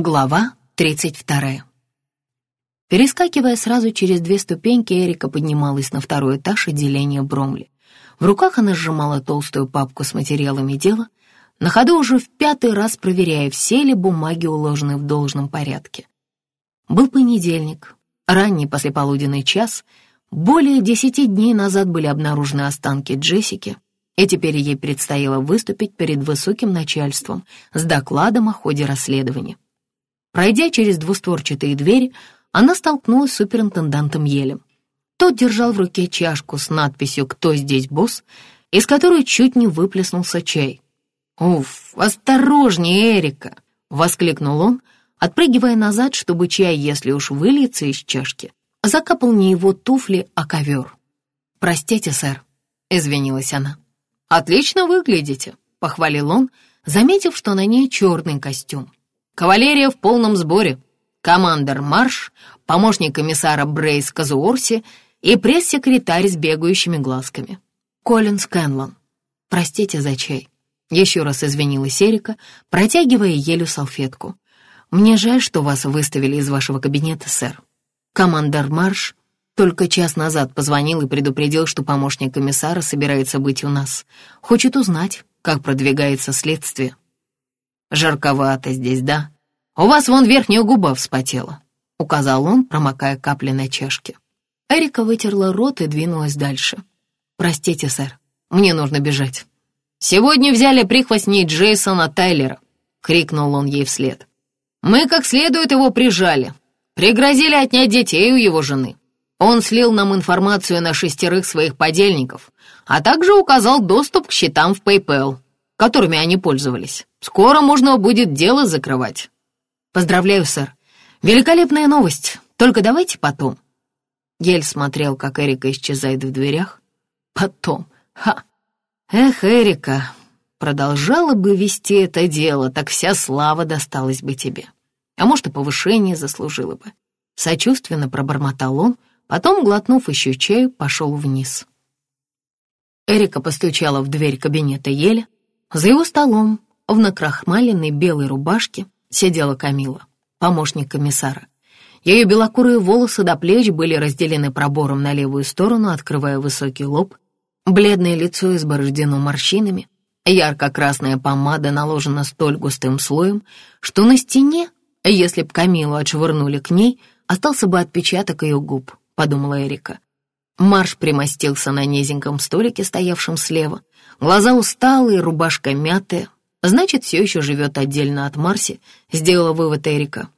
Глава 32. Перескакивая сразу через две ступеньки, Эрика поднималась на второй этаж отделения Бромли. В руках она сжимала толстую папку с материалами дела, на ходу уже в пятый раз проверяя, все ли бумаги уложены в должном порядке. Был понедельник, ранний послеполуденный час, более десяти дней назад были обнаружены останки Джессики, и теперь ей предстояло выступить перед высоким начальством с докладом о ходе расследования. Пройдя через двустворчатые двери, она столкнулась с суперинтендантом Елем. Тот держал в руке чашку с надписью «Кто здесь босс?», из которой чуть не выплеснулся чай. «Уф, осторожнее, Эрика!» — воскликнул он, отпрыгивая назад, чтобы чай, если уж выльется из чашки, закапал не его туфли, а ковер. «Простите, сэр», — извинилась она. «Отлично выглядите», — похвалил он, заметив, что на ней черный костюм. Кавалерия в полном сборе. Командор Марш, помощник комиссара Брейс Казуорси и пресс-секретарь с бегающими глазками. Колин Скэнлон. Простите за чай. Еще раз извинилась Эрика, протягивая Елю салфетку. Мне жаль, что вас выставили из вашего кабинета, сэр. Командор Марш только час назад позвонил и предупредил, что помощник комиссара собирается быть у нас. Хочет узнать, как продвигается следствие. «Жарковато здесь, да? У вас вон верхняя губа вспотела», — указал он, промокая капли на чашке. Эрика вытерла рот и двинулась дальше. «Простите, сэр, мне нужно бежать». «Сегодня взяли прихвостней Джейсона Тайлера», — крикнул он ей вслед. «Мы как следует его прижали, пригрозили отнять детей у его жены. Он слил нам информацию на шестерых своих подельников, а также указал доступ к счетам в PayPal которыми они пользовались. Скоро можно будет дело закрывать. Поздравляю, сэр. Великолепная новость. Только давайте потом. Ель смотрел, как Эрика исчезает в дверях. Потом. Ха. Эх, Эрика, продолжала бы вести это дело, так вся слава досталась бы тебе. А может, и повышение заслужила бы. Сочувственно пробормотал он, потом, глотнув еще чаю, пошел вниз. Эрика постучала в дверь кабинета Еля, за его столом в накрахмаленной белой рубашке сидела Камила, помощник комиссара. Ее белокурые волосы до плеч были разделены пробором на левую сторону, открывая высокий лоб. Бледное лицо изборождено морщинами, ярко-красная помада наложена столь густым слоем, что на стене, если б Камилу отшвырнули к ней, остался бы отпечаток ее губ, подумала Эрика. Марш примостился на низеньком столике, стоявшем слева, Глаза усталые, рубашка мятая. Значит, все еще живет отдельно от Марси, сделала вывод Эрика.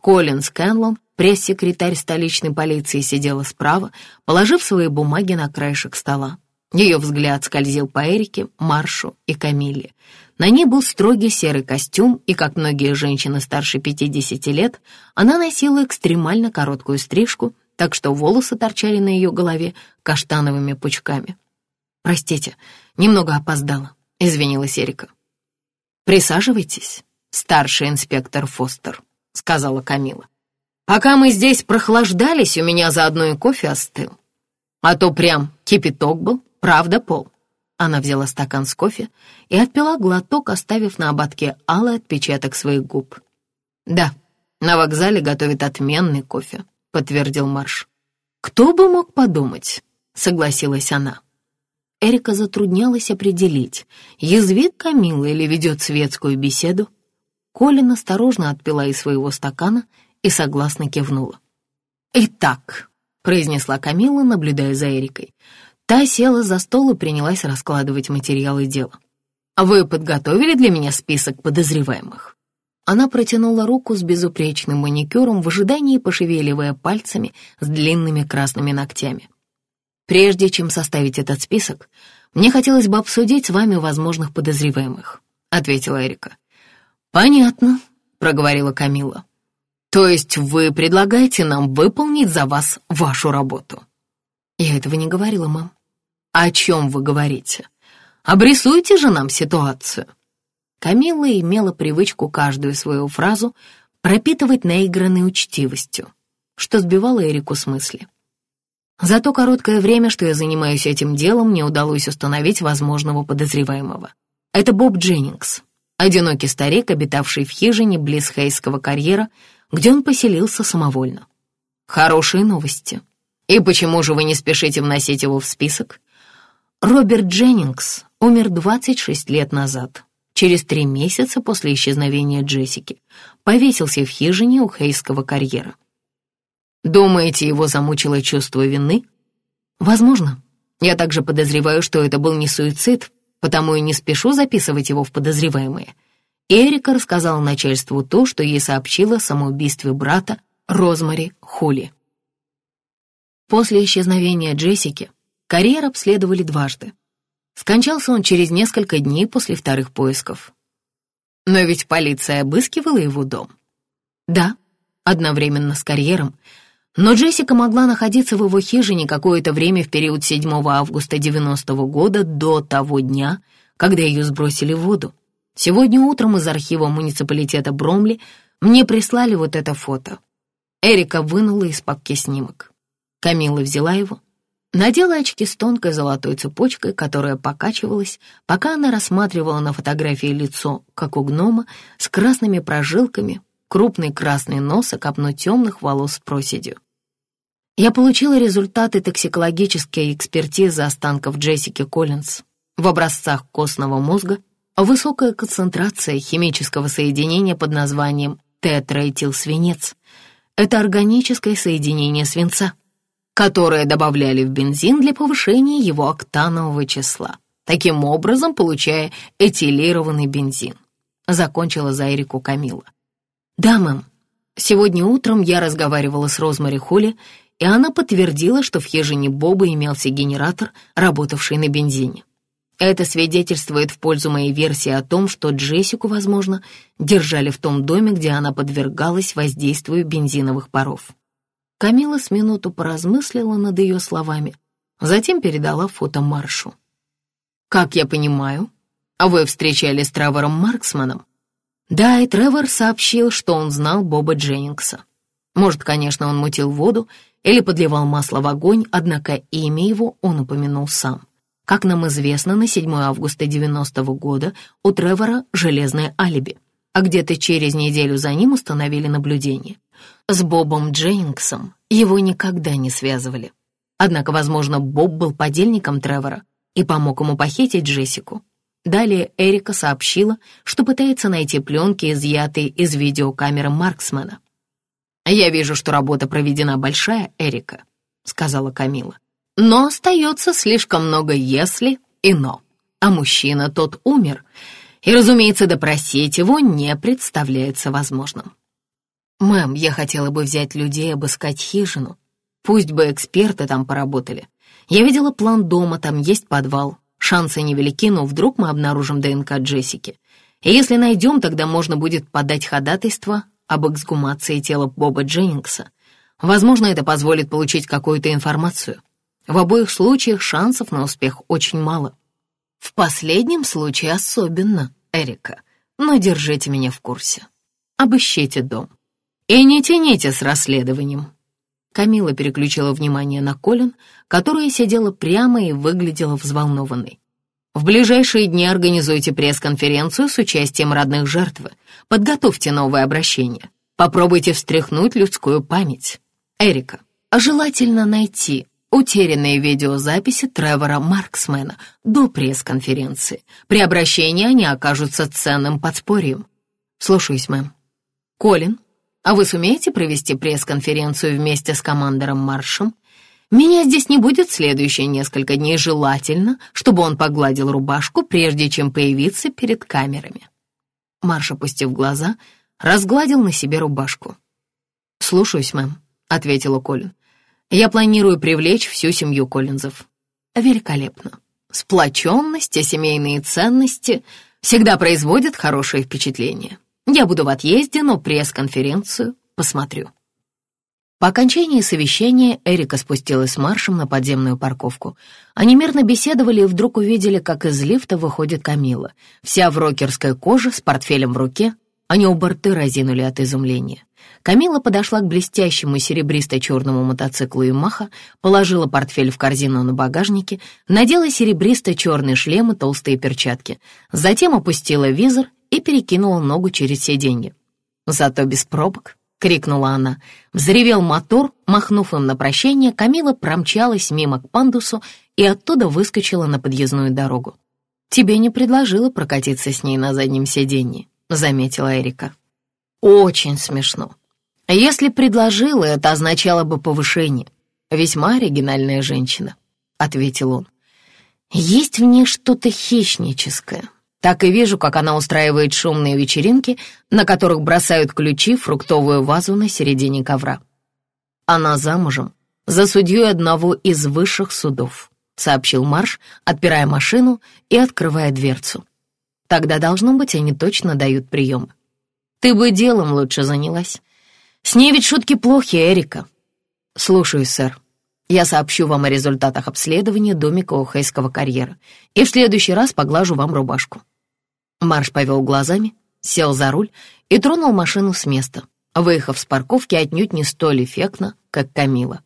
Колин Скэнлон, пресс-секретарь столичной полиции, сидела справа, положив свои бумаги на краешек стола. Ее взгляд скользил по Эрике, Маршу и Камилле. На ней был строгий серый костюм, и, как многие женщины старше 50 лет, она носила экстремально короткую стрижку, так что волосы торчали на ее голове каштановыми пучками. «Простите, немного опоздала», — извинилась Эрика. «Присаживайтесь, старший инспектор Фостер», — сказала Камила. «Пока мы здесь прохлаждались, у меня заодно и кофе остыл. А то прям кипяток был, правда, Пол?» Она взяла стакан с кофе и отпила глоток, оставив на ободке алый отпечаток своих губ. «Да, на вокзале готовят отменный кофе», — подтвердил Марш. «Кто бы мог подумать?» — согласилась она. Эрика затруднялась определить, язвит Камила или ведет светскую беседу. Колин осторожно отпила из своего стакана и согласно кивнула. «Итак», — произнесла Камила, наблюдая за Эрикой. Та села за стол и принялась раскладывать материалы дела. «Вы подготовили для меня список подозреваемых?» Она протянула руку с безупречным маникюром в ожидании, пошевеливая пальцами с длинными красными ногтями. Прежде чем составить этот список, мне хотелось бы обсудить с вами возможных подозреваемых», — ответила Эрика. «Понятно», — проговорила Камила. «То есть вы предлагаете нам выполнить за вас вашу работу?» «Я этого не говорила, мам». «О чем вы говорите? Обрисуйте же нам ситуацию». Камила имела привычку каждую свою фразу пропитывать наигранной учтивостью, что сбивало Эрику с мысли. За то короткое время, что я занимаюсь этим делом, мне удалось установить возможного подозреваемого. Это Боб Дженнингс. Одинокий старик, обитавший в хижине близ Хейского карьера, где он поселился самовольно. Хорошие новости. И почему же вы не спешите вносить его в список? Роберт Дженнингс умер 26 лет назад, через три месяца после исчезновения Джессики. Повесился в хижине у Хейского карьера. Думаете, его замучило чувство вины? Возможно. Я также подозреваю, что это был не суицид, потому и не спешу записывать его в подозреваемые. Эрика рассказала начальству то, что ей сообщила о самоубийстве брата Розмари Хули. После исчезновения Джессики карьер обследовали дважды. Скончался он через несколько дней после вторых поисков. Но ведь полиция обыскивала его дом. Да, одновременно с карьером, но Джессика могла находиться в его хижине какое-то время в период 7 августа 90 -го года до того дня, когда ее сбросили в воду. Сегодня утром из архива муниципалитета Бромли мне прислали вот это фото. Эрика вынула из папки снимок. Камила взяла его, надела очки с тонкой золотой цепочкой, которая покачивалась, пока она рассматривала на фотографии лицо, как у гнома, с красными прожилками, крупный красный нос и копну темных волос с проседью. Я получила результаты токсикологической экспертизы останков Джессики Коллинз. В образцах костного мозга высокая концентрация химического соединения под названием тетраэтилсвинец. Это органическое соединение свинца, которое добавляли в бензин для повышения его октанового числа, таким образом получая этилированный бензин. Закончила за Эрику Камила. «Да, мэм. Сегодня утром я разговаривала с Розмари Холли и она подтвердила, что в хижине Боба имелся генератор, работавший на бензине. Это свидетельствует в пользу моей версии о том, что Джессику, возможно, держали в том доме, где она подвергалась воздействию бензиновых паров. Камила с минуту поразмыслила над ее словами, затем передала фото Маршу. «Как я понимаю, вы встречались с Тревором Марксманом?» Да, и Тревор сообщил, что он знал Боба Дженнингса. Может, конечно, он мутил воду или подливал масло в огонь, однако имя его он упомянул сам. Как нам известно, на 7 августа 90 -го года у Тревора железное алиби, а где-то через неделю за ним установили наблюдение. С Бобом Дженнингсом его никогда не связывали. Однако, возможно, Боб был подельником Тревора и помог ему похитить Джессику. Далее Эрика сообщила, что пытается найти пленки, изъятые из видеокамеры Марксмана. «Я вижу, что работа проведена большая, Эрика», — сказала Камила. «Но остается слишком много «если» и «но». А мужчина тот умер, и, разумеется, допросить его не представляется возможным. «Мэм, я хотела бы взять людей обыскать хижину. Пусть бы эксперты там поработали. Я видела план дома, там есть подвал. Шансы невелики, но вдруг мы обнаружим ДНК Джессики. И если найдем, тогда можно будет подать ходатайство об эксгумации тела Боба Дженнингса. Возможно, это позволит получить какую-то информацию. В обоих случаях шансов на успех очень мало. В последнем случае особенно, Эрика. Но держите меня в курсе. Обыщите дом. И не тяните с расследованием. Камила переключила внимание на Колин, которая сидела прямо и выглядела взволнованной. В ближайшие дни организуйте пресс-конференцию с участием родных жертвы. Подготовьте новое обращение. Попробуйте встряхнуть людскую память. Эрика, а желательно найти утерянные видеозаписи Тревора Марксмена до пресс-конференции. При обращении они окажутся ценным подспорьем. Слушаюсь, мэм. Колин, а вы сумеете провести пресс-конференцию вместе с командором Маршем меня здесь не будет следующие несколько дней. Желательно, чтобы он погладил рубашку, прежде чем появиться перед камерами. Марш, опустив глаза, разгладил на себе рубашку. «Слушаюсь, мэм», — ответила Колин. «Я планирую привлечь всю семью Коллинзов». «Великолепно. Сплоченность и семейные ценности всегда производят хорошее впечатление. Я буду в отъезде, но пресс-конференцию посмотрю». По окончании совещания Эрика спустилась маршем на подземную парковку. Они мирно беседовали и вдруг увидели, как из лифта выходит Камила, вся в рокерской коже, с портфелем в руке. Они оба рты разинули от изумления. Камила подошла к блестящему серебристо-черному мотоциклу Ямаха, положила портфель в корзину на багажнике, надела серебристо-черный шлем и толстые перчатки, затем опустила визор и перекинула ногу через сиденье. «Зато без пробок», — крикнула она. Взревел мотор, махнув им на прощание, Камила промчалась мимо к пандусу и оттуда выскочила на подъездную дорогу. «Тебе не предложила прокатиться с ней на заднем сиденье», — заметила Эрика. «Очень смешно. Если предложила, это означало бы повышение. Весьма оригинальная женщина», — ответил он. «Есть в ней что-то хищническое. Так и вижу, как она устраивает шумные вечеринки, на которых бросают ключи в фруктовую вазу на середине ковра. Она замужем за судьей одного из высших судов», — сообщил Марш, отпирая машину и открывая дверцу. «Тогда, должно быть, они точно дают приемы. Ты бы делом лучше занялась. С ней ведь шутки плохи, Эрика». «Слушаюсь, сэр», я сообщу вам о результатах обследования домика Охейского карьера и в следующий раз поглажу вам рубашку». Марш повел глазами, сел за руль и тронул машину с места, выехав с парковки отнюдь не столь эффектно, как Камила.